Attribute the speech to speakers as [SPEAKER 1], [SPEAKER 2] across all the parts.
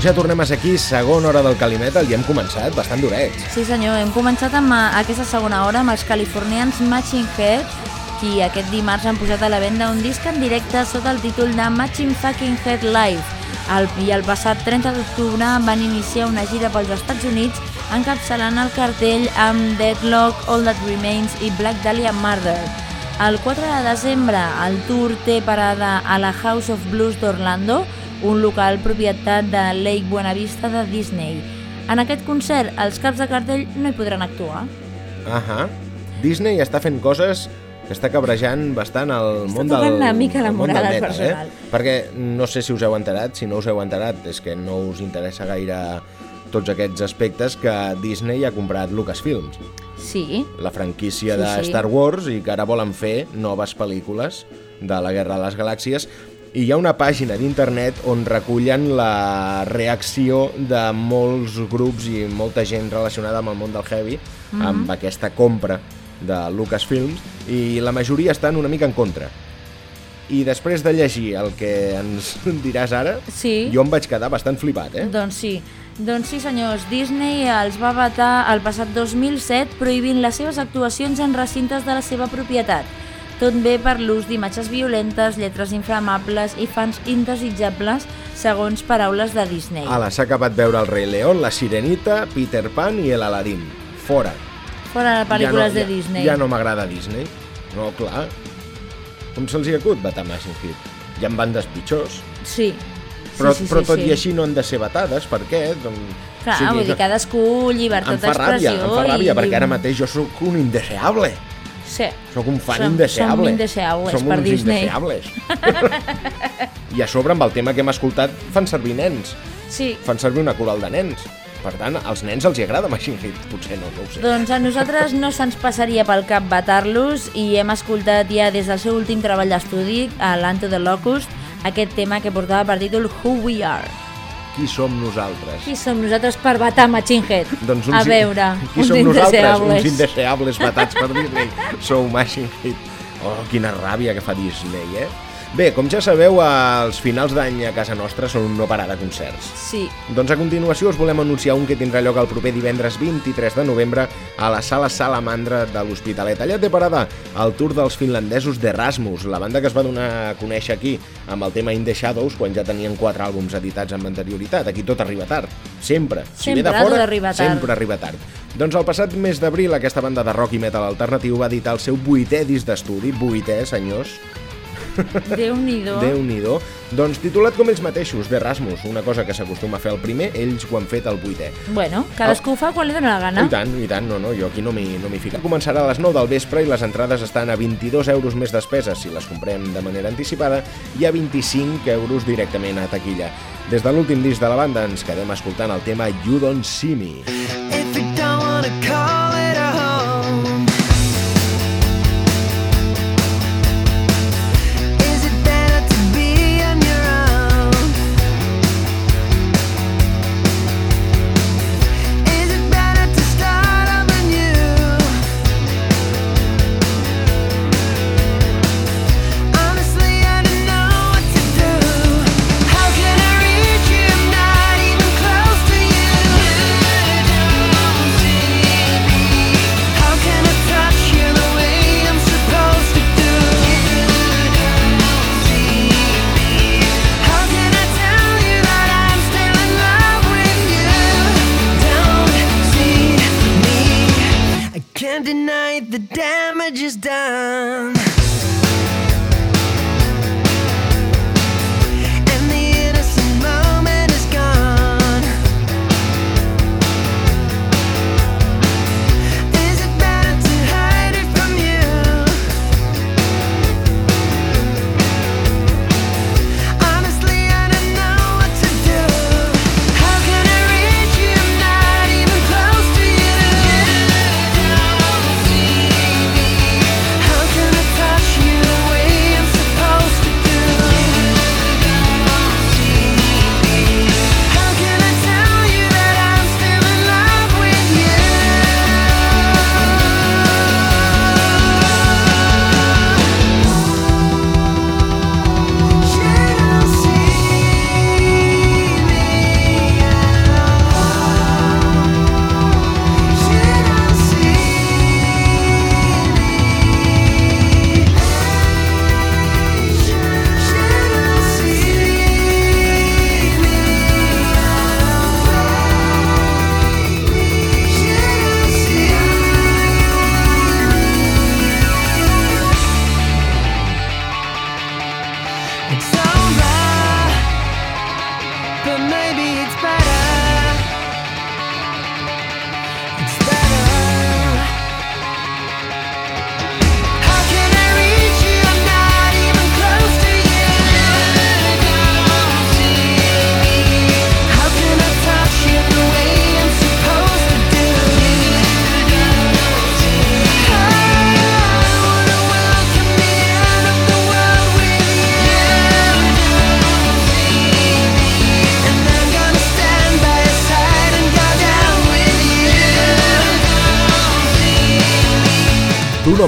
[SPEAKER 1] Doncs ja tornem a ser aquí, segona hora del Calimetal, i hem començat bastant durets.
[SPEAKER 2] Sí senyor, hem començat amb eh, aquesta segona hora amb els californians Matching Head, qui aquest dimarts han posat a la venda un disc en directe sota el títol de Matching Fucking Head Live. El, I el passat 30 d'octubre van iniciar una gira pels Estats Units encapçalant el cartell amb Deadlock, All That Remains i Black Dahlia Murder. El 4 de desembre el tour té parada a la House of Blues d'Orlando, un local propietat de Lake Buena Vista de Disney. En aquest concert, els caps de cartell no hi podran actuar.
[SPEAKER 1] Ahà. Disney està fent coses que està cabrejant bastant el
[SPEAKER 2] Està
[SPEAKER 1] món del,
[SPEAKER 2] una mica la moral
[SPEAKER 1] del metal,
[SPEAKER 2] personal.
[SPEAKER 1] Eh? Perquè no sé si us heu enterat, si no us heu enterat és que no us interessa gaire tots aquests aspectes que Disney ha comprat Lucasfilms,
[SPEAKER 2] Sí,
[SPEAKER 1] la franquícia
[SPEAKER 2] Sí,
[SPEAKER 1] de
[SPEAKER 2] sí.
[SPEAKER 1] Star Wars i que ara volen fer noves pel·lícules de la Guerra de les Galàxies i hi ha una pàgina d'internet on recullen la reacció de molts grups i molta gent relacionada amb el món del heavy
[SPEAKER 2] Mhm.
[SPEAKER 1] amb aquesta compra de Lucasfilms i la majoria estan una mica en contra. I després de llegir el que ens diràs ara,
[SPEAKER 2] sí.
[SPEAKER 1] jo em vaig quedar bastant flipat, eh?
[SPEAKER 2] Doncs sí. Doncs sí, senyors, Disney els va vetar el passat 2007 prohibint les seves actuacions en recintes de la seva propietat. Tot bé per l'ús d'imatges violentes, lletres inflamables i fans indesitjables, segons paraules de Disney.
[SPEAKER 1] Ala, s'ha acabat veure el rei León, la Sirenita, Peter Pan i el Aladdin. Fora.
[SPEAKER 2] Fora de pel·lícules
[SPEAKER 1] ja no,
[SPEAKER 2] de
[SPEAKER 1] ja,
[SPEAKER 2] Disney.
[SPEAKER 1] Ja no m'agrada Disney. No, clar. Com se'ls hi acut vetar Machine Hit? Hi ha bandes pitjors,
[SPEAKER 2] Sí.
[SPEAKER 1] però,
[SPEAKER 2] sí, sí,
[SPEAKER 1] però
[SPEAKER 2] sí,
[SPEAKER 1] tot
[SPEAKER 2] sí.
[SPEAKER 1] i així no han de ser vetades. Per què? Doncs,
[SPEAKER 2] Clar, o sigui, vull dir, cadascú llibertat
[SPEAKER 1] em fa ràbia,
[SPEAKER 2] d'expressió
[SPEAKER 1] em fa ràbia,
[SPEAKER 2] i...
[SPEAKER 1] perquè ara mateix jo sóc un indeseable.
[SPEAKER 2] Sí.
[SPEAKER 1] Sóc un fan
[SPEAKER 2] Som-
[SPEAKER 1] indeseable.
[SPEAKER 2] som indeseables
[SPEAKER 1] som
[SPEAKER 2] per Disney.
[SPEAKER 1] indeseables. I a sobre, amb el tema que hem escoltat, fan servir nens.
[SPEAKER 2] Sí,
[SPEAKER 1] Fan servir una coral de nens. Per tant, als nens els hi agrada Machine Hit. Potser no, no ho sé.
[SPEAKER 2] Doncs a nosaltres no se'ns passaria pel cap vetar-los i hem escoltat ja des del seu últim treball d'estudi, a l'Anto the Locust, aquest tema que portava per títol Who We Are.
[SPEAKER 1] Qui som nosaltres?
[SPEAKER 2] Qui som nosaltres per vetar Machine Head?
[SPEAKER 1] Doncs
[SPEAKER 2] a veure,
[SPEAKER 1] qui
[SPEAKER 2] uns
[SPEAKER 1] som nosaltres?
[SPEAKER 2] indeseables.
[SPEAKER 1] Uns indeseables batats per Disney. Sou Machine Hit. Oh, quina ràbia que fa Disney, eh? Bé, com ja sabeu, els finals d'any a casa nostra són un no parar de concerts.
[SPEAKER 2] Sí,
[SPEAKER 1] Doncs a continuació us volem anunciar un que tindrà lloc el proper divendres 23 de novembre a la sala Salamandra de l'Hospitalet. Allà té parada el tour dels finlandesos d'Erasmus, la banda que es va donar a conèixer aquí amb el tema In the Shadows quan ja tenien quatre àlbums editats amb anterioritat. Aquí tot arriba tard, sempre. Si ve de
[SPEAKER 2] Sempre
[SPEAKER 1] fora,
[SPEAKER 2] arriba tard.
[SPEAKER 1] sempre arriba tard. Doncs el passat mes d'abril aquesta banda de rock i metal alternatiu va editar el seu vuitè disc d'estudi, vuitè, senyors,
[SPEAKER 2] Déu-n'hi-do.
[SPEAKER 1] Déu-n'hi-do. Doncs titulat com ells mateixos, d'Erasmus, una cosa que s'acostuma a fer el primer, ells ho han fet el vuitè.
[SPEAKER 2] Bueno, cadascú fa quan li dóna la gana.
[SPEAKER 1] I tant, i tant, no, no, jo aquí no m'hi no fico. Començarà a les 9 del vespre i les entrades estan a 22 euros més despeses si les comprem de manera anticipada i a 25 euros directament a taquilla. Des de l'últim disc de la banda ens quedem escoltant el tema You Don't See Me.
[SPEAKER 3] If It's but maybe it's better.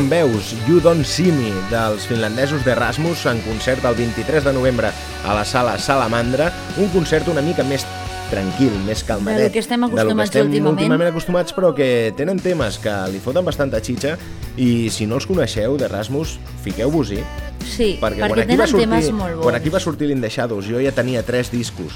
[SPEAKER 1] Em veus, You Don't See Me, dels finlandesos d'Erasmus en concert el 23 de novembre a la sala Salamandra, un concert una mica més tranquil, més calmadet.
[SPEAKER 3] De lo que estem
[SPEAKER 1] lo que
[SPEAKER 3] acostumats
[SPEAKER 1] estem
[SPEAKER 3] últimament.
[SPEAKER 1] últimament acostumats, però que tenen temes que li foten bastanta xitxa i si no els coneixeu, d'Erasmus, fiqueu-vos-hi,
[SPEAKER 3] Sí,
[SPEAKER 1] perquè,
[SPEAKER 3] perquè,
[SPEAKER 1] quan, aquí
[SPEAKER 3] tenen
[SPEAKER 1] va sortir,
[SPEAKER 3] temes molt bons.
[SPEAKER 1] quan aquí va sortir l'In the Shadows jo ja tenia tres discos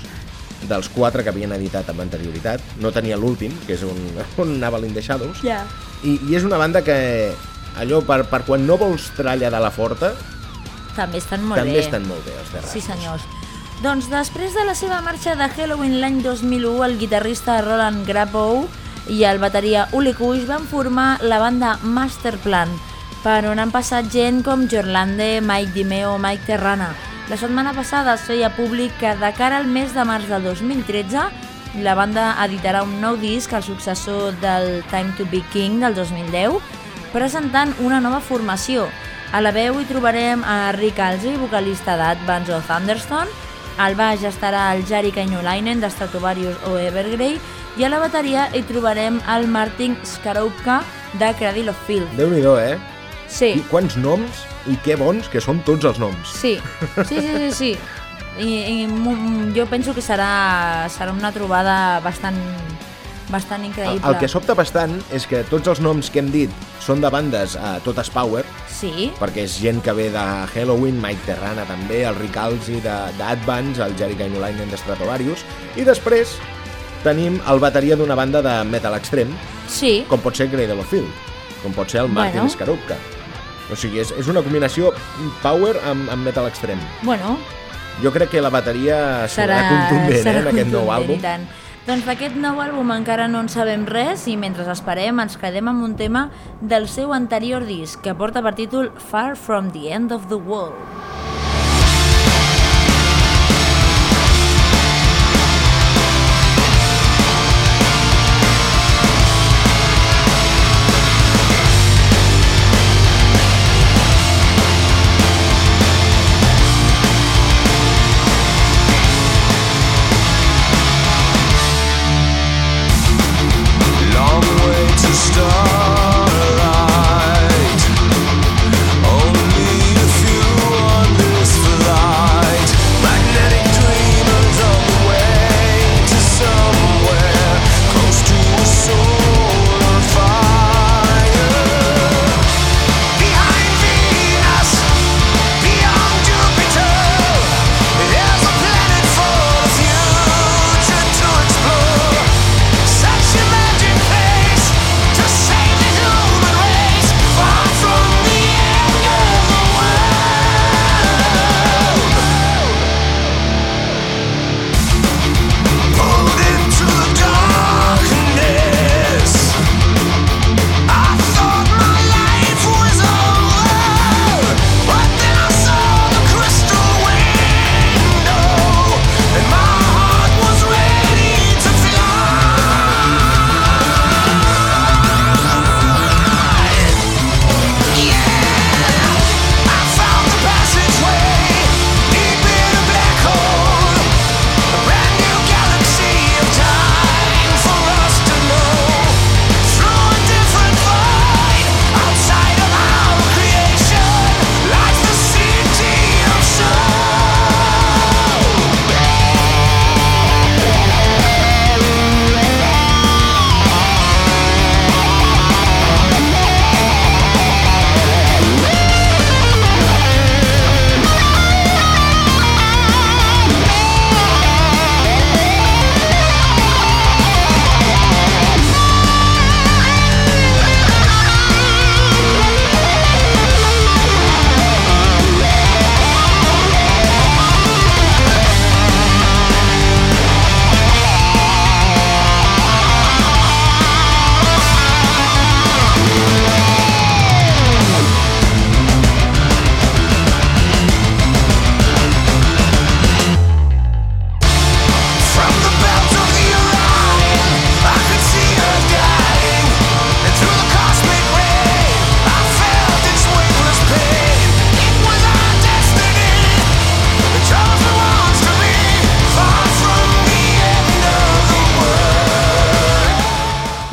[SPEAKER 1] dels quatre que havien editat amb anterioritat. No tenia l'últim, que és on, on anava l'In the Shadows.
[SPEAKER 3] Ja.
[SPEAKER 1] I, I és una banda que allò per, per quan no vols tralla de la forta
[SPEAKER 3] També estan molt
[SPEAKER 1] també
[SPEAKER 3] bé.
[SPEAKER 1] estan molt bé els d'Erasmus.
[SPEAKER 3] Sí, senyors. Doncs després de la seva marxa de Halloween l'any 2001, el guitarrista Roland Grappow i el bateria Uli Kush van formar la banda Masterplan, per on han passat gent com Jorlande, Mike Dimeo o Mike Terrana. La setmana passada es feia públic que de cara al mes de març del 2013 la banda editarà un nou disc, el successor del Time to Be King del 2010, presentant una nova formació. A la veu hi trobarem a Rick Alzi, vocalista d'Advance o Thunderstone, al baix estarà el Jari Kanyulainen de Stratovarius o Evergrey i a la bateria hi trobarem el Martin Skaroupka de Cradle of Filth.
[SPEAKER 1] déu nhi eh?
[SPEAKER 3] Sí,
[SPEAKER 1] I quants noms i que bons que són tots els noms.
[SPEAKER 3] sí, sí, sí, sí, sí. I, i jo penso que serà, serà una trobada bastant, bastant
[SPEAKER 1] El,
[SPEAKER 3] increïble.
[SPEAKER 1] el que sobta bastant és que tots els noms que hem dit són de bandes a totes Power,
[SPEAKER 3] Sí,
[SPEAKER 1] perquè és gent que ve de Halloween, Mike Terrana també, el Rick Alzi d'Advance, el Jerry Kainulainen de Stratovarius, i després tenim el bateria d'una banda de metal extrem,
[SPEAKER 3] sí,
[SPEAKER 1] com pot ser of Filth, com pot ser el Martin
[SPEAKER 3] Bueno.
[SPEAKER 1] Skarupka. O sigui, és, és una combinació power amb, amb metal extrem.
[SPEAKER 3] bueno,
[SPEAKER 1] Jo crec que la bateria serà,
[SPEAKER 3] serà,
[SPEAKER 1] contundent
[SPEAKER 3] serà
[SPEAKER 1] eh, en aquest nou
[SPEAKER 3] contundent,
[SPEAKER 1] àlbum.
[SPEAKER 3] i tant. Doncs d'aquest nou àlbum encara no en sabem res i mentre esperem ens quedem amb un tema del seu anterior disc que porta per títol Far From The End of the World.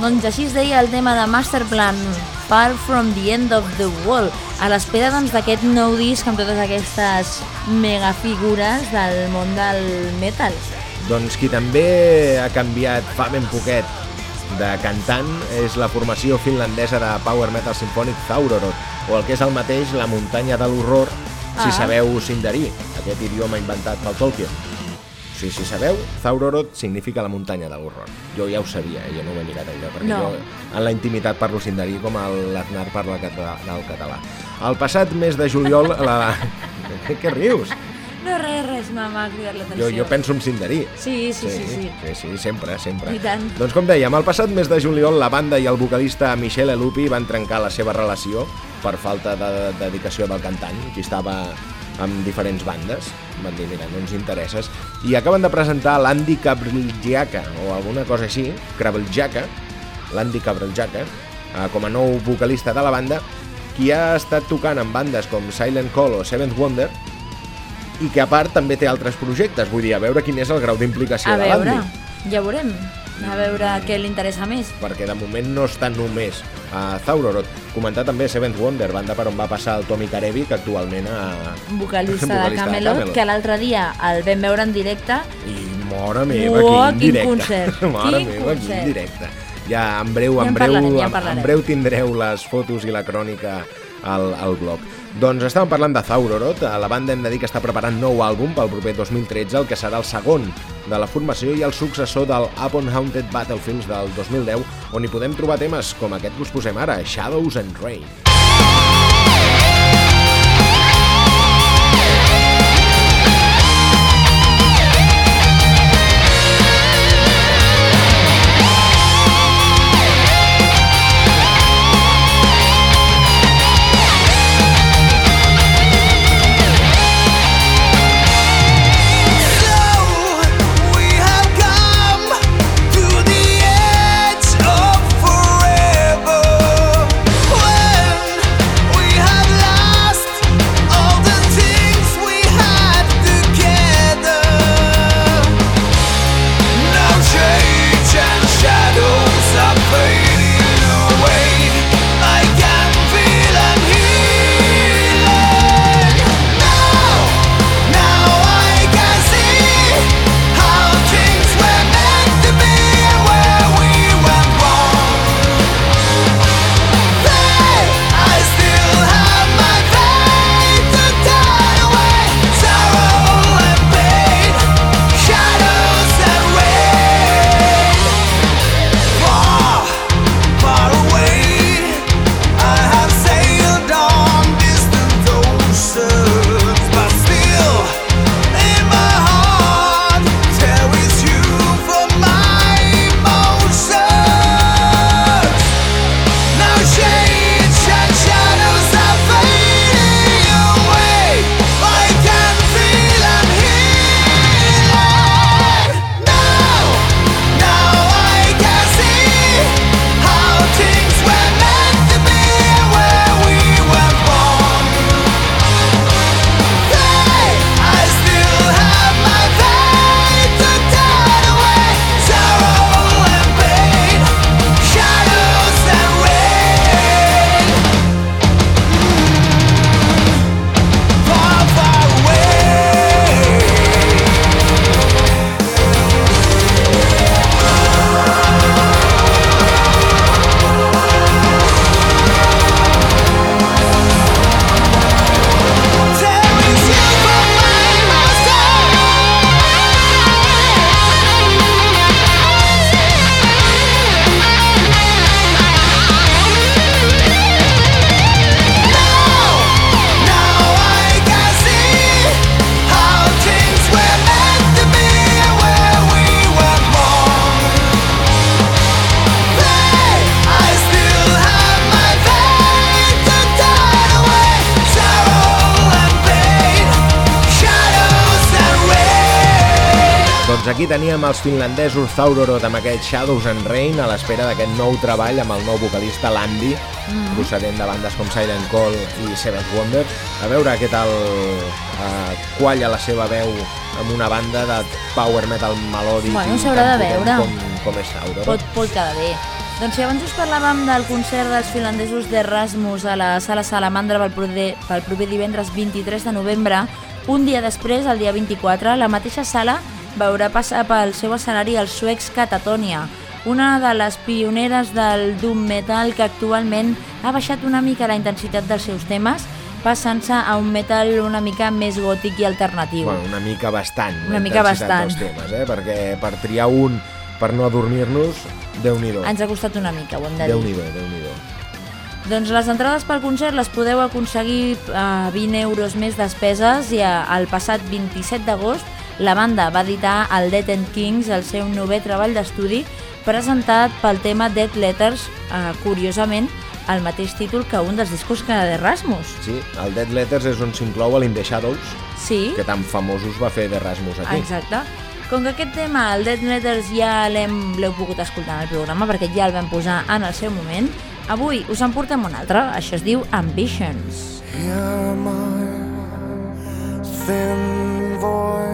[SPEAKER 3] Doncs així es deia el tema de Masterplan,
[SPEAKER 2] Far From The End of the World, a l'espera doncs, d'aquest nou disc amb totes aquestes megafigures del món del metal.
[SPEAKER 1] Doncs qui també ha canviat fa ben poquet de cantant és la formació finlandesa de power metal sinfònic Thaurorot, o el que és el mateix la muntanya de l'horror, si
[SPEAKER 2] Ah.
[SPEAKER 1] sabeu sindarí, aquest idioma inventat pel Tolkien. O sigui, si sabeu, Thaurorot significa la muntanya de l'horror. Jo ja ho sabia, eh? jo no ho he mirat allò, perquè
[SPEAKER 2] No.
[SPEAKER 1] jo en la intimitat parlo sindarí com l'Aznar parla català, del català. El passat mes de juliol... La... Què rius?
[SPEAKER 2] No, res, res, m'ha cridat l'atenció.
[SPEAKER 1] Jo, jo penso en sindarí.
[SPEAKER 2] Sí, sí, sí, sí.
[SPEAKER 1] Sí, sí, sempre, sempre.
[SPEAKER 2] I tant.
[SPEAKER 1] Doncs com dèiem, el passat mes de juliol la banda i el vocalista Michel Elupi van trencar la seva relació per falta de, de dedicació del cantant, qui estava amb diferents bandes. Van dir, mira, no ens interesses. I acaben de presentar l'Andy Cabriljaca, o alguna cosa així, Cabriljaca, l'Andy Cabriljaca, eh, com a nou vocalista de la banda, qui ha estat tocant en bandes com Silent Call o Seventh Wonder, i que a part també té altres projectes, vull dir, a veure quin és el grau d'implicació
[SPEAKER 2] A
[SPEAKER 1] de
[SPEAKER 2] veure,
[SPEAKER 1] l'Andy
[SPEAKER 2] ja veurem. A veure què li interessa més.
[SPEAKER 1] perquè de moment no està només a Thaurorot. Comentar també Seventh Wonder, banda per on va passar el Tommy Karevi, que actualment a...
[SPEAKER 2] Vocalista,
[SPEAKER 1] Vocalista
[SPEAKER 2] de
[SPEAKER 1] de
[SPEAKER 2] Camelot,
[SPEAKER 1] Camelot.
[SPEAKER 2] que l'altre dia el vam veure en directe.
[SPEAKER 1] I mora meva,
[SPEAKER 2] Uah,
[SPEAKER 1] quin
[SPEAKER 2] quin
[SPEAKER 1] directe.
[SPEAKER 2] concert,
[SPEAKER 1] Mare
[SPEAKER 2] quin
[SPEAKER 1] meva,
[SPEAKER 2] concert.
[SPEAKER 1] quin directe. Ja en breu,
[SPEAKER 2] Ja
[SPEAKER 1] en
[SPEAKER 2] en
[SPEAKER 1] breu,
[SPEAKER 2] parlarem, ja en
[SPEAKER 1] en breu tindreu les fotos i la crònica al, al blog. Doncs estàvem parlant de Thaurorot, a la banda hem de dir que està preparant nou àlbum pel proper 2013, el que serà el segon de la formació i el successor del Upon Haunted Battlefields del 2010, on hi podem trobar temes com aquest que us posem ara, Shadows and Rain. Teníem els finlandesos Thaurorot amb aquest Shadows and Rain a l'espera d'aquest nou treball amb el nou vocalista Landy, procedent de bandes com Silent Call i Seventh Wonder. A veure què tal eh, qualla la seva veu amb una banda de power metal melòdic
[SPEAKER 2] Bueno,
[SPEAKER 1] i
[SPEAKER 2] s'haurà de veure.
[SPEAKER 1] Com, com és Thaurorot.
[SPEAKER 2] Pot, pot quedar bé. Doncs si abans us parlàvem del concert dels finlandesos d'Erasmus a la Sala Salamandra pel proper, pel proper divendres 23 de novembre, un dia després, el dia 24, la mateixa sala veurà passar pel seu escenari els suecs Catatonia, una de les pioneres del doom metal que actualment ha baixat una mica la intensitat dels seus temes, passant-se a un metal una mica més gòtic i alternatiu.
[SPEAKER 1] Bueno, una mica bastant.
[SPEAKER 2] Una mica bastant.
[SPEAKER 1] Dels temes, eh? Perquè per triar un per no adormir-nos, Déu-n'hi-do.
[SPEAKER 2] Ens ha costat una mica, ho hem de dir.
[SPEAKER 1] Déu-n'hi-do, Déu-n'hi-do.
[SPEAKER 2] Doncs les entrades pel concert les podeu aconseguir a 20 euros més despeses i a- el passat 27 d'agost la banda va editar el Dead and Kings, el seu novè treball d'estudi, presentat pel tema Dead Letters, eh, curiosament, el mateix títol que un dels discos que d'Erasmus.
[SPEAKER 1] Sí, el Dead Letters és on s'inclou l'In the Shadows,
[SPEAKER 2] Sí,
[SPEAKER 1] que tan famosos va fer d'Erasmus aquí.
[SPEAKER 2] exacte. Com que aquest tema, el Dead Letters, ja l'hem- l'heu pogut escoltar en el programa, perquè ja el vam posar en el seu moment, avui us en portem un altre, això es diu Ambitions.
[SPEAKER 3] Hear my thin voice.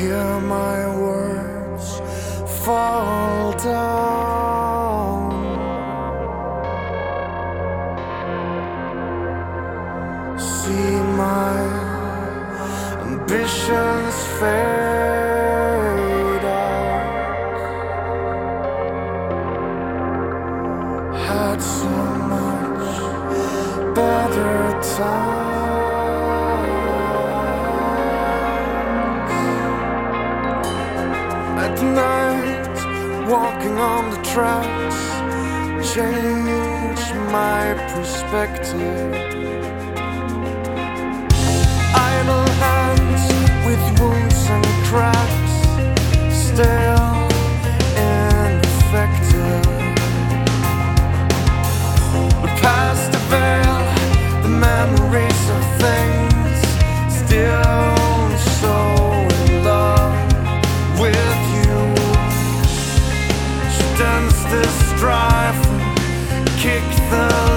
[SPEAKER 3] Hear my words fall down. See my ambitions fade out. had so much better times. Night, walking on the tracks, change my perspective. Idle hands with wounds and cracks, still ineffective. Past the veil, the memories of things still so this strife, kick the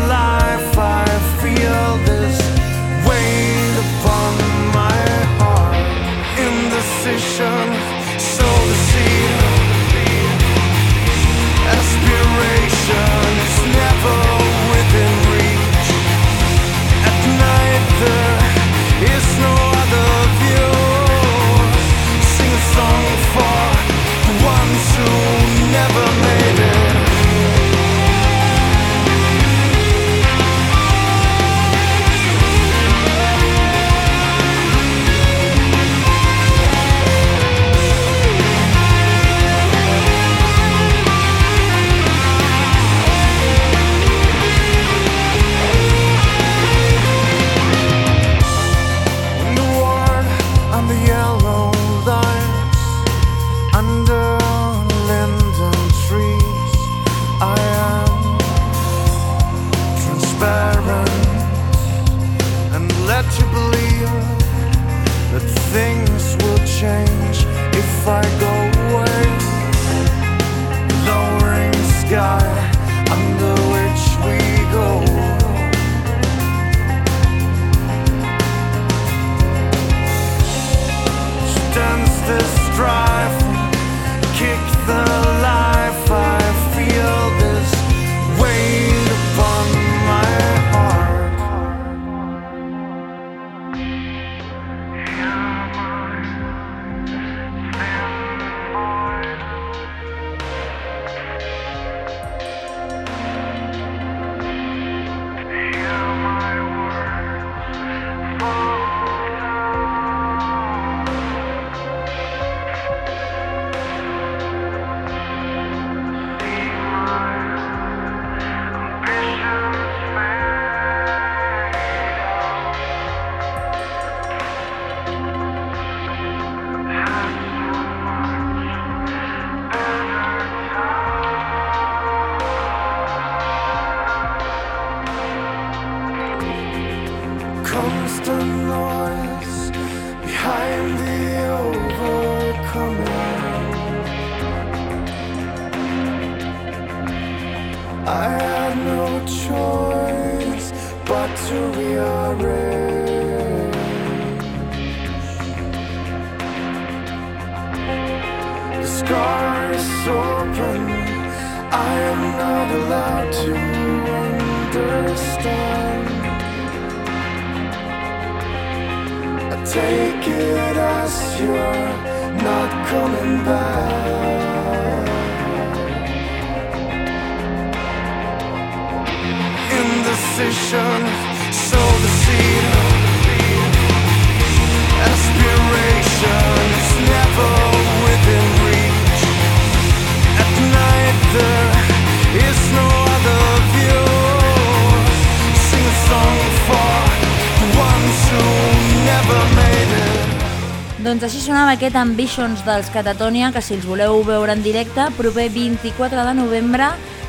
[SPEAKER 2] aquest Ambitions dels Catatonia, que si els voleu veure en directe, proper 24 de novembre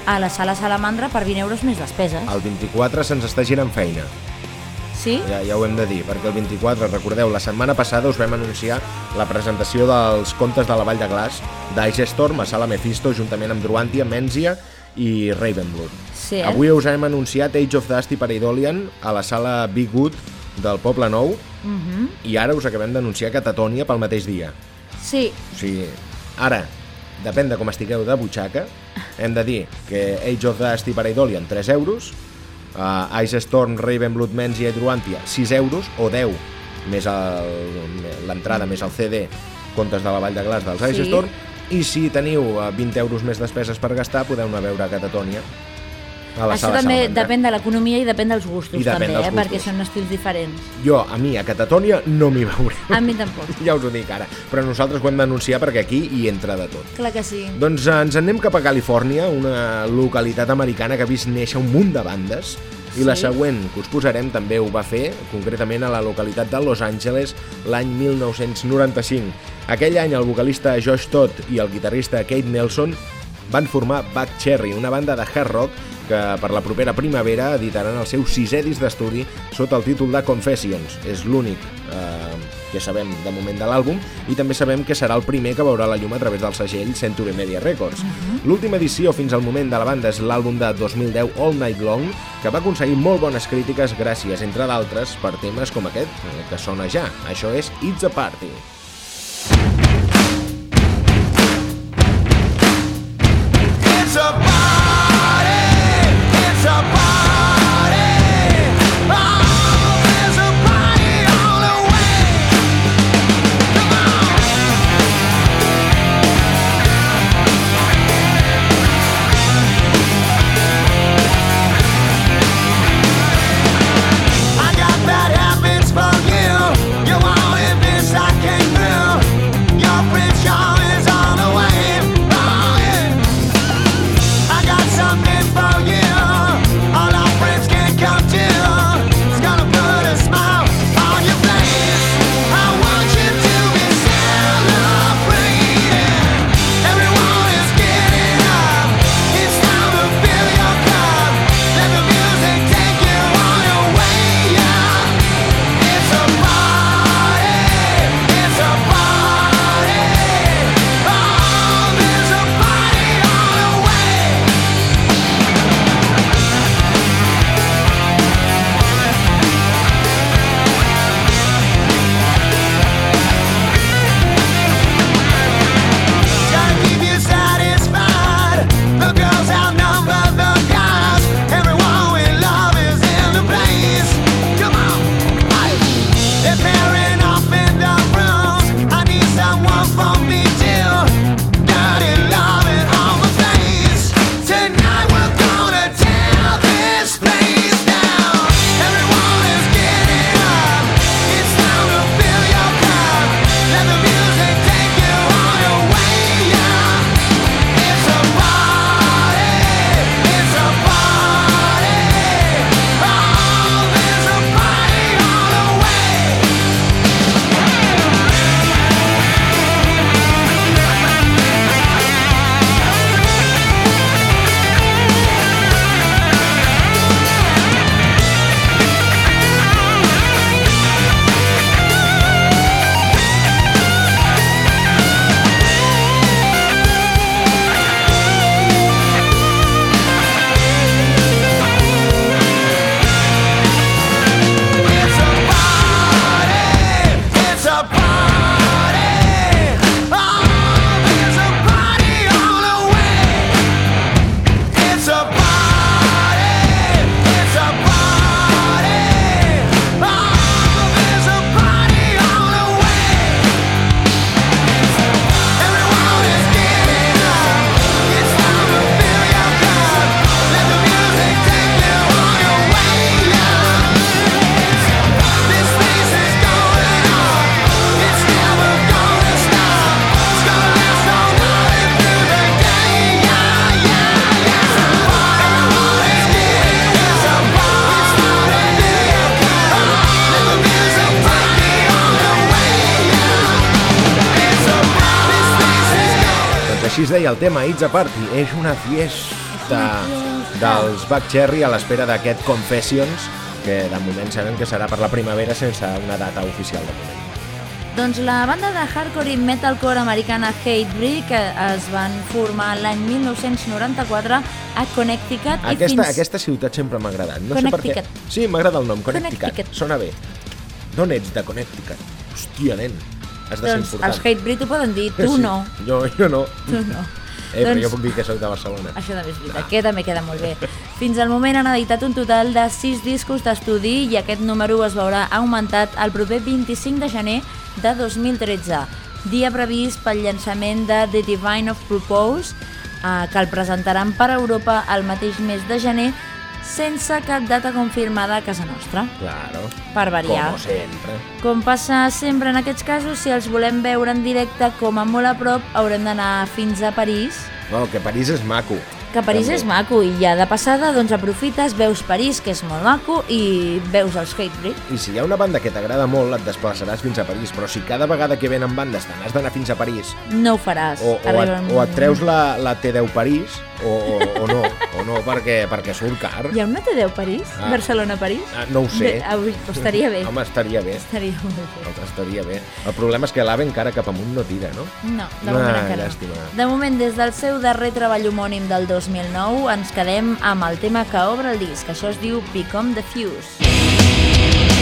[SPEAKER 2] a la Sala Salamandra per 20 euros més despeses.
[SPEAKER 1] El 24 se'ns està girant feina,
[SPEAKER 2] Sí?
[SPEAKER 1] ja, ja ho hem de dir, perquè el 24, recordeu, la setmana passada us vam anunciar la presentació dels contes de la Vall de Glaç d'Ice Storm a Sala Mephisto, juntament amb Druantia, Menzia i Ravenblood.
[SPEAKER 2] Sí, eh?
[SPEAKER 1] Avui us hem anunciat Age of Dust i Pareidolian a la sala Big Wood del Poble Nou
[SPEAKER 2] Mhm.
[SPEAKER 1] i ara us acabem d'anunciar Catatonia pel mateix dia.
[SPEAKER 2] Sí,
[SPEAKER 1] O sigui, ara, depèn de com estigueu de butxaca, hem de dir que Age of Dust i Pareidolian 3 euros, uh, Ice Storm, Ravenblood, Menzia i Druantia 6 euros o 10 més l'entrada més el CD Contes de la Vall de Glaç dels Ice
[SPEAKER 2] Sí.
[SPEAKER 1] Storm i si teniu eh, 20 euros més despeses per gastar podeu anar a veure Catatonia a la
[SPEAKER 2] això
[SPEAKER 1] sala
[SPEAKER 2] també
[SPEAKER 1] Salamandra.
[SPEAKER 2] depèn de l'economia i depèn dels gustos,
[SPEAKER 1] I depèn
[SPEAKER 2] també,
[SPEAKER 1] dels
[SPEAKER 2] eh? perquè són estils diferents.
[SPEAKER 1] Jo, a mi, a Catatonia, no m'hi veuré.
[SPEAKER 2] A mi tampoc.
[SPEAKER 1] ja us ho dic ara. Però nosaltres ho hem d'anunciar perquè aquí hi entra de tot.
[SPEAKER 2] Clar que sí.
[SPEAKER 1] Doncs ens en anem cap a Califòrnia, una localitat americana que ha vist néixer un munt de bandes, i la següent que us posarem també ho va fer, concretament a la localitat de Los Angeles, l'any 1995. Aquell any el vocalista Josh Todd i el guitarrista Kate Nelson van formar Back Cherry, una banda de hard rock que per la propera primavera editaran el seu sisè disc d'estudi sota el títol de Confessions. És l'únic eh, que sabem de moment de l'àlbum i també sabem que serà el primer que veurà la llum a través del segell Century Media Records. L'última edició fins al moment de la banda és l'àlbum de 2010 All Night Long, que va aconseguir molt bones crítiques gràcies, entre d'altres, per temes com aquest, eh, que sona ja. Això és It's a Party.
[SPEAKER 4] It's a party. It's
[SPEAKER 1] el tema It's a Party, és una fiesta dels Buck Cherry a l'espera d'aquest Confessions, que de moment sabem que serà per la primavera sense una data oficial de moment.
[SPEAKER 2] Doncs la banda de hardcore i metalcore americana Hatebreed, que es van formar l'any 1994 a Connecticut i
[SPEAKER 1] Aquesta,
[SPEAKER 2] fins...
[SPEAKER 1] aquesta ciutat sempre m'ha agradat. No sé per què. Sí, m'agrada el nom, Connecticut.
[SPEAKER 2] Connecticut.
[SPEAKER 1] Sona bé. D'on ets, de Connecticut? Hòstia, nen. Has de ser
[SPEAKER 2] Doncs
[SPEAKER 1] important.
[SPEAKER 2] els Hatebreed ho poden dir, tu
[SPEAKER 1] Sí.
[SPEAKER 2] no.
[SPEAKER 1] Jo, jo no.
[SPEAKER 2] Tu no.
[SPEAKER 1] Eh, però
[SPEAKER 2] Doncs-
[SPEAKER 1] jo puc dir que sóc de Barcelona.
[SPEAKER 2] Això també és veritat, que també queda molt bé. Fins al moment han editat un total de 6 discos d'estudi i aquest número es veurà augmentat el proper 25 de gener de 2013, dia previst pel llançament de The Divine of Propose, eh, que el presentaran per Europa el mateix mes de gener, sense cap data confirmada a casa nostra,
[SPEAKER 1] Claro.
[SPEAKER 2] per variar.
[SPEAKER 1] Com sempre.
[SPEAKER 2] Com passa sempre en aquests casos, si els volem veure en directe com a molt a prop, haurem d'anar fins a París,
[SPEAKER 1] Bueno, que París és maco.
[SPEAKER 2] que París
[SPEAKER 1] També.
[SPEAKER 2] és maco i ja de passada doncs aprofites, veus París, que és molt maco, i veus els Hatebreed.
[SPEAKER 1] I si hi ha una banda que t'agrada molt, et desplaçaràs fins a París, però si cada vegada que venen bandes te n'has d'anar fins a París,
[SPEAKER 2] No ho faràs.
[SPEAKER 1] o, o, et, o et treus la, la T10 París, o, o, o no, o no, perquè, perquè surt car.
[SPEAKER 2] Hi ha una T10 París?
[SPEAKER 1] Ah.
[SPEAKER 2] Barcelona-París?
[SPEAKER 1] Ah, no ho sé.
[SPEAKER 2] Bé, avui, però estaria bé.
[SPEAKER 1] Home, estaria bé.
[SPEAKER 2] Estaria molt bé.
[SPEAKER 1] Estaria bé. El problema és que l'AVE encara cap amunt no tira, no?
[SPEAKER 2] No, de
[SPEAKER 1] Ah,
[SPEAKER 2] moment encara
[SPEAKER 1] llàstima.
[SPEAKER 2] no. De moment, des del seu darrer treball homònim del 2009, ens quedem amb el tema que obre el disc. Això es diu Become the Fuse.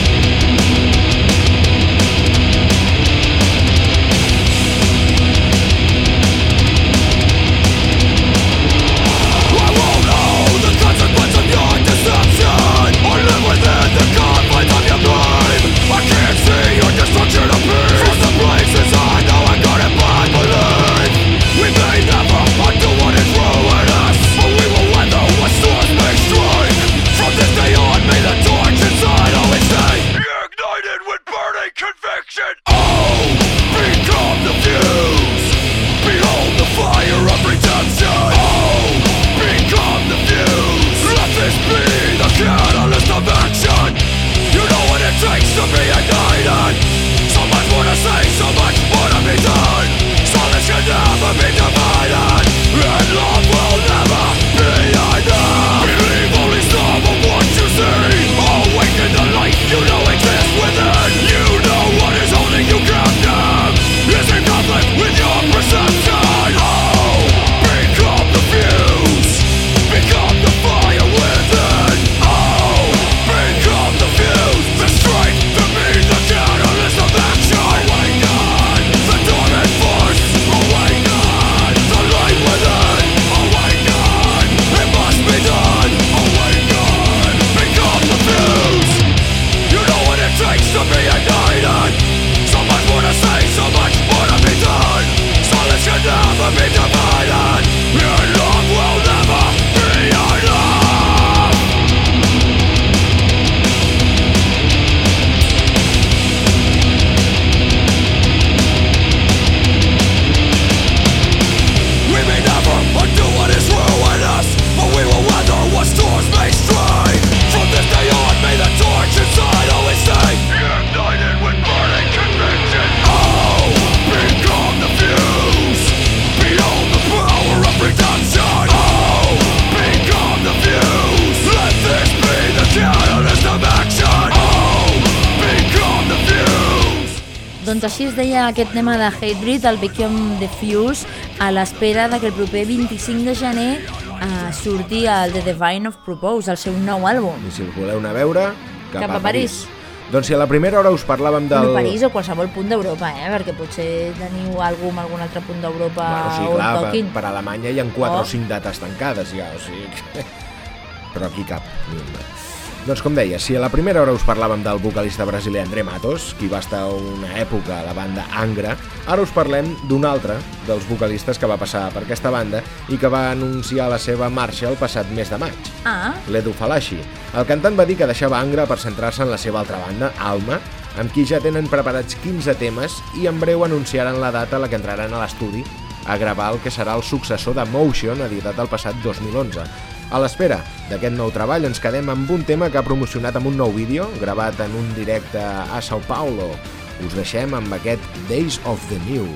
[SPEAKER 2] Aquest tema de Hatebreed, el Become the Fuse, a l'espera de que el proper 25 de gener eh, surti el The Divine of Propose, el seu nou àlbum.
[SPEAKER 1] I si el voleu anar a veure, cap,
[SPEAKER 2] Cap a París.
[SPEAKER 1] Doncs si a la primera hora us parlàvem del...
[SPEAKER 2] Del... París o qualsevol punt d'Europa, eh? perquè potser teniu algú en algun altre punt d'Europa
[SPEAKER 1] Bueno, sí,
[SPEAKER 2] on
[SPEAKER 1] clar, per,
[SPEAKER 2] toquin.
[SPEAKER 1] per Alemanya hi ha 4
[SPEAKER 2] Oh.
[SPEAKER 1] o 5 dates tancades ja, o sigui... Però aquí cap, ni una. Doncs com deia, si a la primera hora us parlàvem del vocalista brasiler André Matos, qui va estar una època a la banda Angra, ara us parlem d'un altre dels vocalistes que va passar per aquesta banda i que va anunciar la seva marxa el passat mes de maig.
[SPEAKER 2] Ah,
[SPEAKER 1] l'Edu Falashi. El cantant va dir que deixava Angra per centrar-se en la seva altra banda, Alma, amb qui ja tenen preparats 15 temes i en breu anunciaran la data a la que entraran a l'estudi a gravar el que serà el successor de Motion, editat el passat 2011. A l'espera d'aquest nou treball ens quedem amb un tema que ha promocionat amb un nou vídeo, gravat en un directe a Sao Paulo. Us deixem amb aquest Days of the New.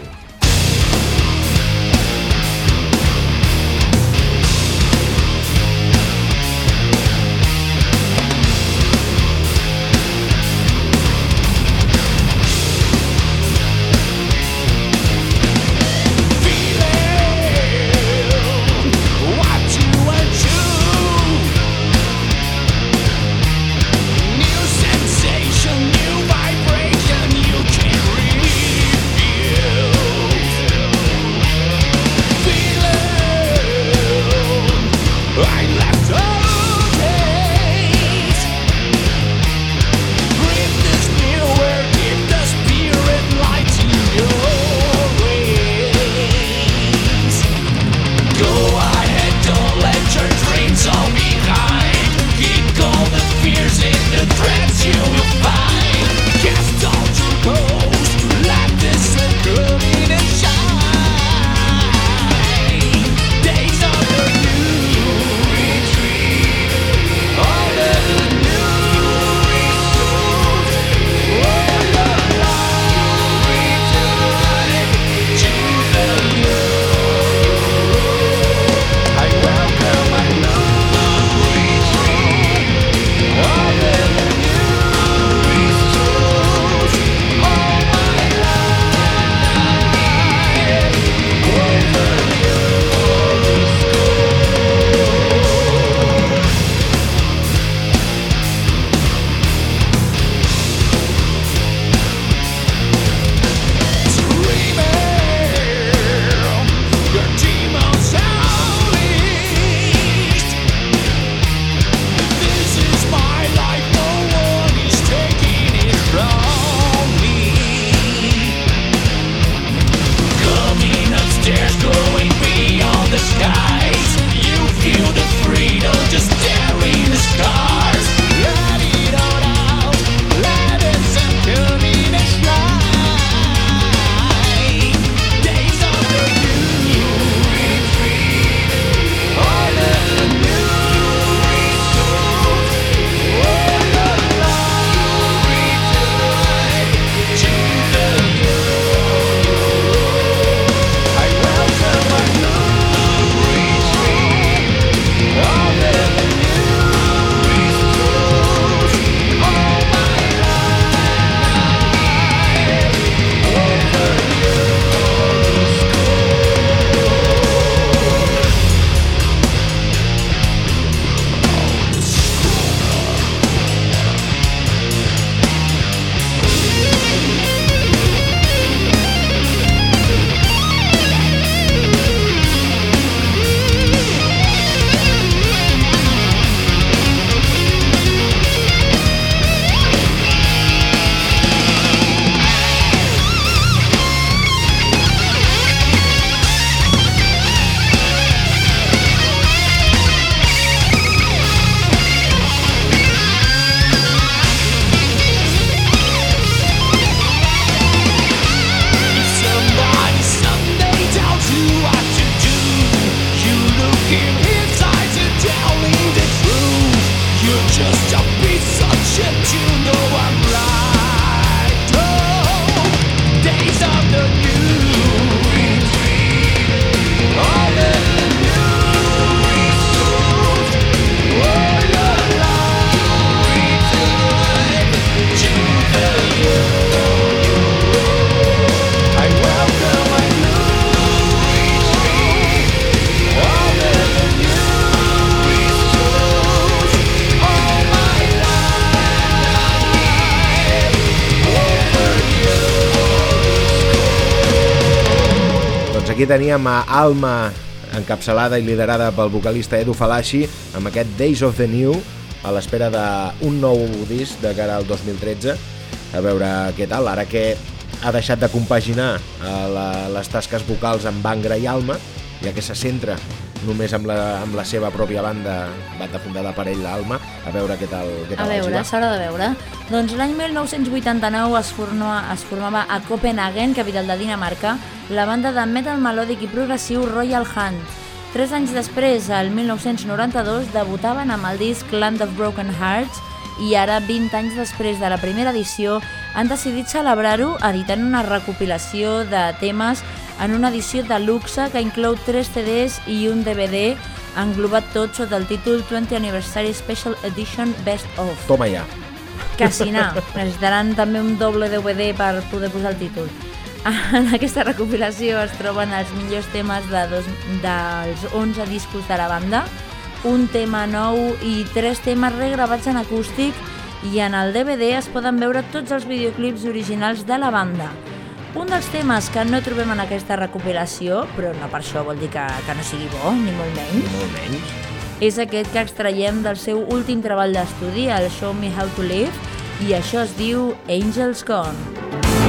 [SPEAKER 1] Teníem a Alma encapçalada i liderada pel vocalista Edu Falashi amb aquest Days of the New a l'espera d'un nou disc de cara al 2013 a veure què tal, ara que ha deixat de compaginar eh, les tasques vocals amb Bangra i Alma ja que se centra només amb la, amb la seva pròpia banda, banda fundada per ell, l'Alma, a veure què tal, què
[SPEAKER 2] A
[SPEAKER 1] tal hi
[SPEAKER 2] veure, s'haurà de veure. Doncs l'any 1989 es, forma, es formava a Copenhagen, capital de Dinamarca, la banda de metal melòdic i progressiu Royal Hunt. Tres anys després, el 1992, debutaven amb el disc Land of Broken Hearts i ara, 20 anys després de la primera edició, han decidit celebrar-ho editant una recopilació de temes en una edició de luxe que inclou 3 CDs i un DVD englobat tot sota el títol 20 Anniversary Special Edition Best Of.
[SPEAKER 1] Toma ja.
[SPEAKER 2] Casinar. Necessitaran també un doble DVD per poder posar el títol. En aquesta recopilació es troben els millors temes de dos, dels 11 discos de la banda, un tema nou i tres temes regravats en acústic i en el DVD es poden veure tots els videoclips originals de la banda. Un dels temes que no trobem en aquesta recopilació, però no per això vol dir que, que no sigui bo, ni molt menys,
[SPEAKER 1] Molt menys.
[SPEAKER 2] és aquest que extraiem del seu últim treball d'estudi, el Show Me How to Live, i això es diu Angels Gone.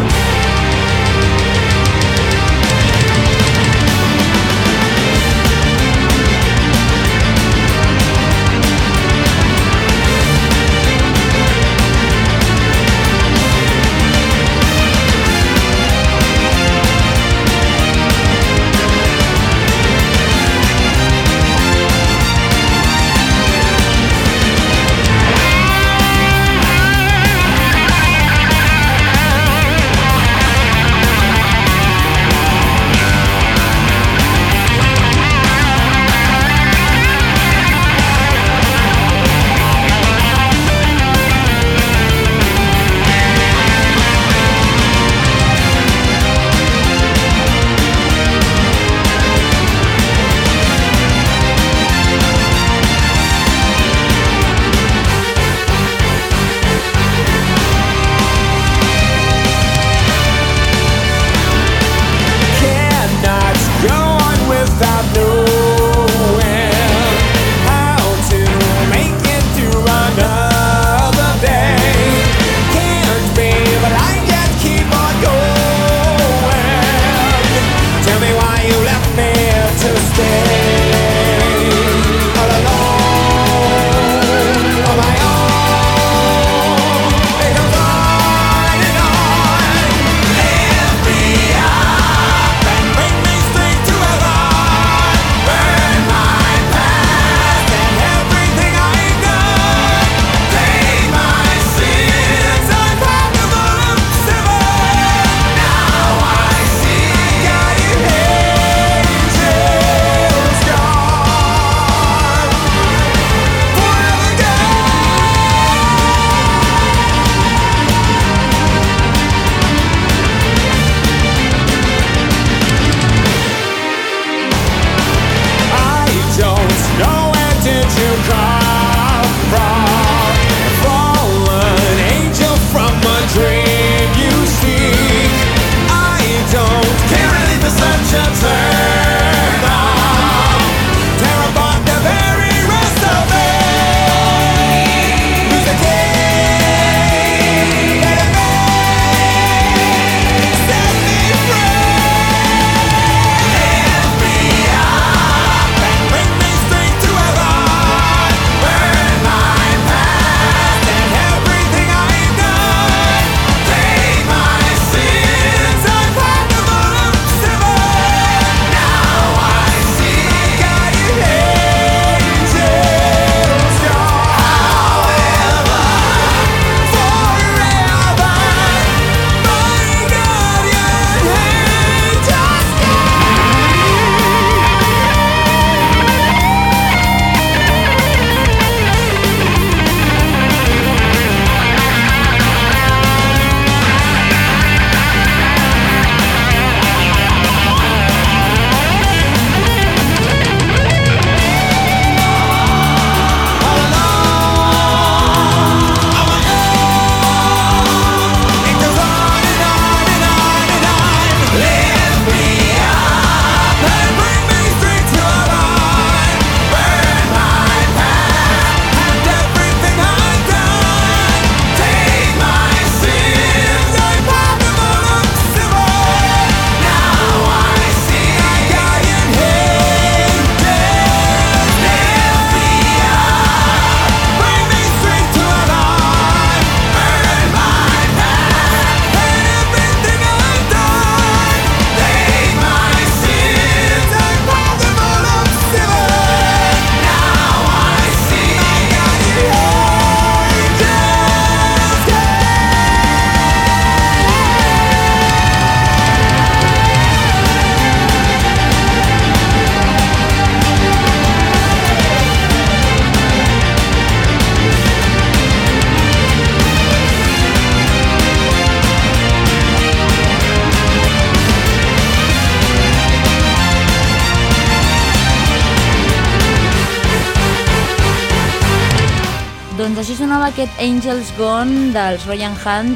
[SPEAKER 2] Aquest Angels Gone dels Ryan Hunt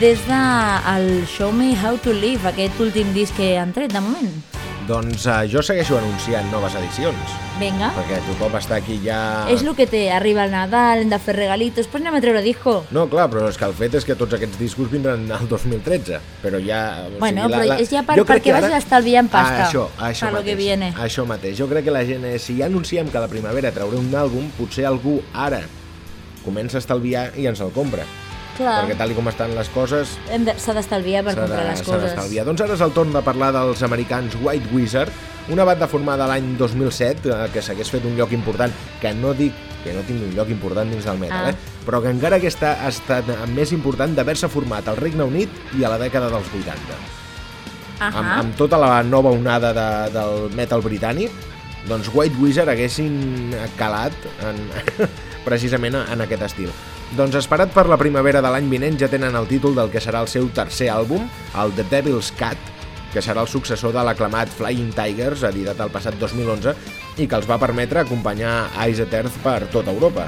[SPEAKER 2] des de el Show Me How to Live, aquest últim disc que han tret de moment.
[SPEAKER 1] Doncs uh, jo segueixo anunciant noves edicions,
[SPEAKER 2] Vinga.
[SPEAKER 1] perquè tothom està aquí ja...
[SPEAKER 2] És el que té, arriba el Nadal, hem de fer regalitos, pues anem a treure disco.
[SPEAKER 1] No, clar, però és que el fet és que tots aquests discos vindran al 2013, però ja... o
[SPEAKER 2] Bueno,
[SPEAKER 1] la-
[SPEAKER 2] però
[SPEAKER 1] la-
[SPEAKER 2] és ja per-
[SPEAKER 1] jo
[SPEAKER 2] perquè
[SPEAKER 1] que
[SPEAKER 2] vagis estalviant pasta
[SPEAKER 1] Ah, això, això mateix,
[SPEAKER 2] que viene.
[SPEAKER 1] Això mateix. Jo crec que la gent, si ja anunciem que a la primavera trauré un àlbum, potser algú ara comença a estalviar i ens el compra.
[SPEAKER 2] Clar,
[SPEAKER 1] Perquè tal i com estan les coses,
[SPEAKER 2] de- s'ha d'estalviar per
[SPEAKER 1] s'ha
[SPEAKER 2] comprar
[SPEAKER 1] de-
[SPEAKER 2] les
[SPEAKER 1] s'ha
[SPEAKER 2] coses.
[SPEAKER 1] d'estalviar. Doncs ara és el torn de parlar dels americans White Wizard, una banda formada l'any 2007, eh, que s'hagués fet un lloc important, que no dic que no tingui un lloc important dins del metal,
[SPEAKER 2] Ah.
[SPEAKER 1] eh? però que encara que està, ha estat més important d'haver-se format al Regne Unit i a la dècada dels 80.
[SPEAKER 2] Ahà.
[SPEAKER 1] Amb, amb tota la nova onada de, del metal britànic, doncs White Wizard haguessin calat en, precisament en aquest estil. Doncs esperat per la primavera de l'any vinent ja tenen el títol del que serà el seu tercer àlbum, el The Devil's Cat, que serà el successor de l'aclamat Flying Tigers, editat el passat 2011, i que els va permetre acompanyar Ice at Earth per tota Europa.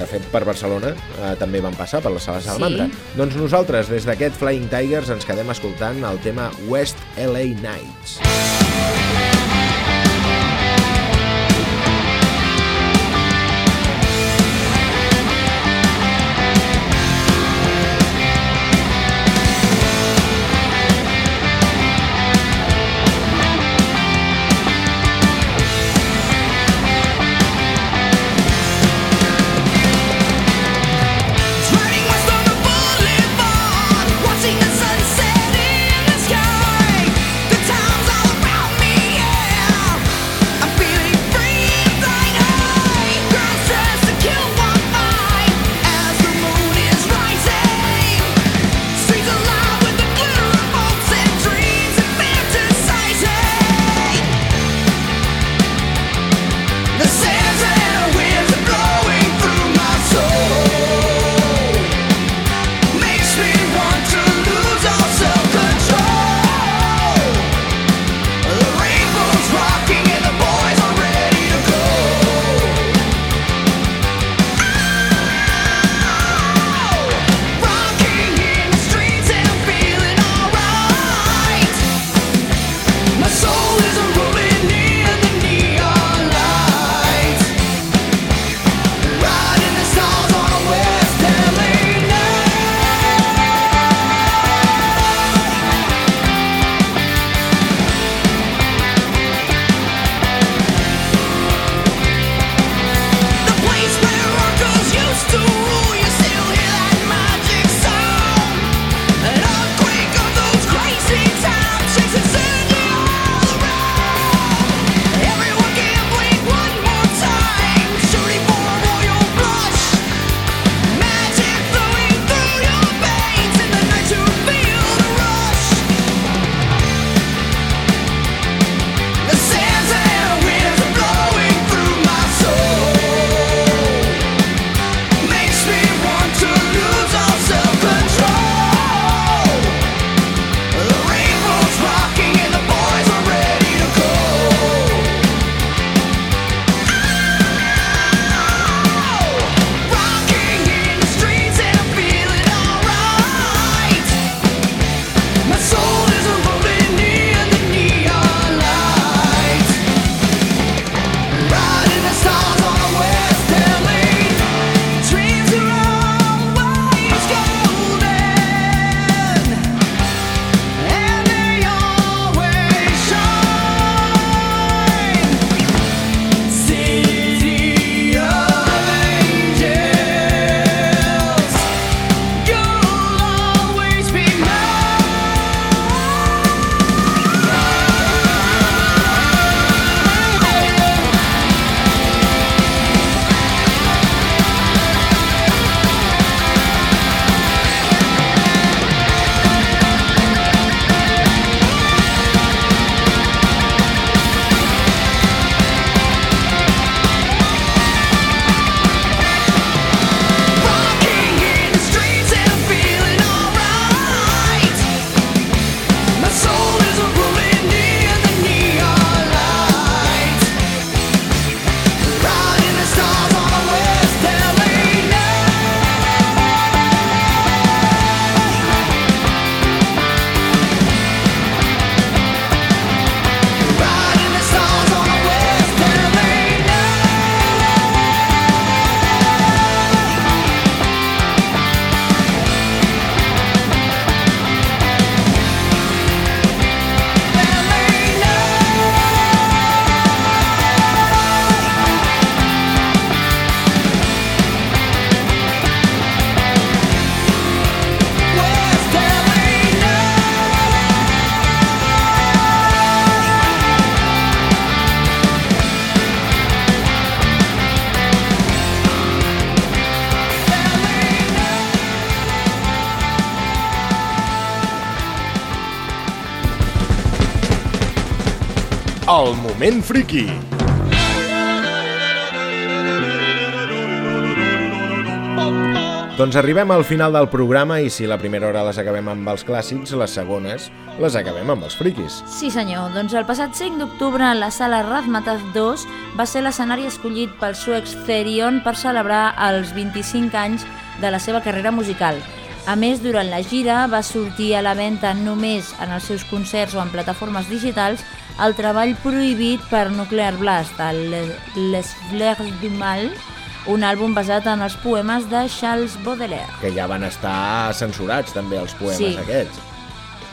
[SPEAKER 1] De fet, per Barcelona eh, també van passar per la sala Salamandra.
[SPEAKER 2] Sí.
[SPEAKER 1] Doncs nosaltres, des d'aquest Flying Tigers, ens quedem escoltant el tema West LA Nights.
[SPEAKER 3] Driving
[SPEAKER 1] el Moment Friki. Doncs arribem al final del programa i si la primera hora les acabem amb els clàssics, les segones les acabem amb els friquis.
[SPEAKER 2] Sí senyor, doncs el passat 5 d'octubre la sala Razmataz 2 va ser l'escenari escollit pels suecs Therion per celebrar els 25 anys de la seva carrera musical. A més, durant la gira va sortir a la venda només en els seus concerts o en plataformes digitals el treball prohibit per Nuclear Blast, el Les Fleurs du Mal, un àlbum basat en els poemes de Charles Baudelaire.
[SPEAKER 1] Que ja van estar censurats també els poemes
[SPEAKER 2] Sí.
[SPEAKER 1] aquests.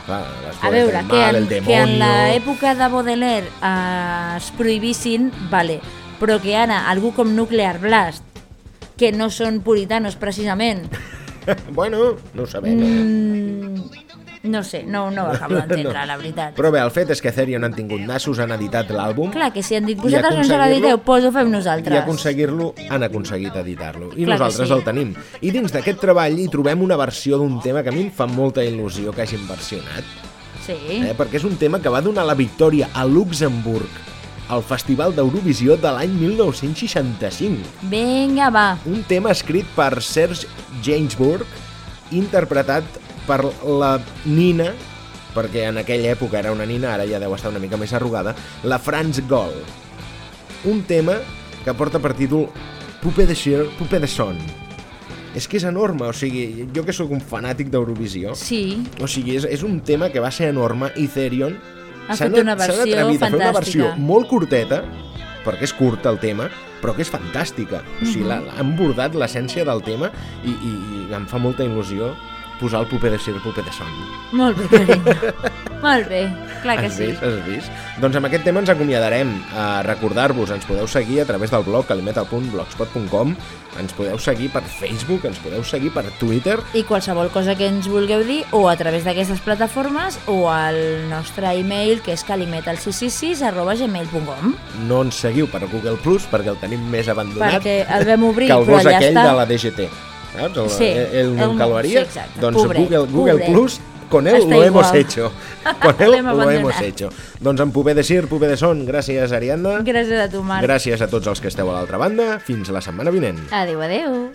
[SPEAKER 1] Clar, les
[SPEAKER 2] A veure, que
[SPEAKER 1] mal,
[SPEAKER 2] en, que en l'època de Baudelaire eh, es prohibissin, vale, però que ara algú com Nuclear Blast, que no són puritanos precisament,
[SPEAKER 1] Bueno, no ho sabem. Eh?
[SPEAKER 2] mm, no sé, no, no ho acabo d'entendre,
[SPEAKER 1] No.
[SPEAKER 2] la veritat.
[SPEAKER 1] Però bé, el fet és que Therion han tingut nassos, han editat l'àlbum
[SPEAKER 2] Clar, que si han dit
[SPEAKER 1] I
[SPEAKER 2] vosaltres no ens l'editeu, doncs ho fem
[SPEAKER 1] i
[SPEAKER 2] nosaltres.
[SPEAKER 1] aconseguir-lo han aconseguit editar-lo. I
[SPEAKER 2] Clar
[SPEAKER 1] nosaltres
[SPEAKER 2] sí.
[SPEAKER 1] el tenim. I dins d'aquest treball hi trobem una versió d'un tema que a mi em fa molta il·lusió que hagin versionat,
[SPEAKER 2] Sí,
[SPEAKER 1] eh? perquè és un tema que va donar la victòria a Luxemburg al Festival d'Eurovisió de l'any 1965.
[SPEAKER 2] vinga, va.
[SPEAKER 1] Un tema escrit per Serge Gainsbourg, interpretat per la Nina, perquè en aquella època era una nina, ara ja deu estar una mica més arrugada, la Franz Goll. Un tema que porta per títol Poupée de Chir, Poupée de Son. És que és enorme, o sigui, jo que sóc un fanàtic d'Eurovisió,
[SPEAKER 2] Sí,
[SPEAKER 1] o sigui, és, és un tema que va ser enorme i Therion
[SPEAKER 2] Ha
[SPEAKER 1] s'han
[SPEAKER 2] fet una versió
[SPEAKER 1] atrevit a fer una versió
[SPEAKER 2] fantàstica.
[SPEAKER 1] molt curteta, perquè és curt el tema, però que és fantàstica. O sigui,
[SPEAKER 2] Mhm.
[SPEAKER 1] l'ha- han bordat l'essència del tema i, i, i em fa molta il·lusió posar el Poupée de Cir, Poupée de Son.
[SPEAKER 2] molt bé, carinyo. molt bé, clar que
[SPEAKER 1] Has
[SPEAKER 2] sí.
[SPEAKER 1] vist? Has vist? Doncs amb aquest tema ens acomiadarem. A recordar-vos, ens podeu seguir a través del blog calimetal.blogspot.com ens podeu seguir per Facebook, ens podeu seguir per Twitter
[SPEAKER 2] I qualsevol cosa que ens vulgueu dir o a través d'aquestes plataformes o al nostre e-mail que és calimetal666 arroba gmail.com
[SPEAKER 1] no ens seguiu per Google Plus perquè el tenim més abandonat
[SPEAKER 2] perquè el vam obrir
[SPEAKER 1] que el gos aquell
[SPEAKER 2] està
[SPEAKER 1] de la DGT. Saps? El,
[SPEAKER 2] Sí,
[SPEAKER 1] el, el
[SPEAKER 2] el-
[SPEAKER 1] nunca lo haría.
[SPEAKER 2] sí, exacte.
[SPEAKER 1] Doncs
[SPEAKER 2] Pobre,
[SPEAKER 1] Google, Google
[SPEAKER 2] pobre.
[SPEAKER 1] Plus, con él
[SPEAKER 2] Està
[SPEAKER 1] lo hemos
[SPEAKER 2] igual.
[SPEAKER 1] hecho. Con él lo hemos hecho. Doncs en Pupé de Sir, Pupé de Son, gràcies Ariadna.
[SPEAKER 2] gràcies a tu Marc
[SPEAKER 1] Gràcies a tots els que esteu a l'altra banda. Fins la setmana vinent.
[SPEAKER 2] adéu adéu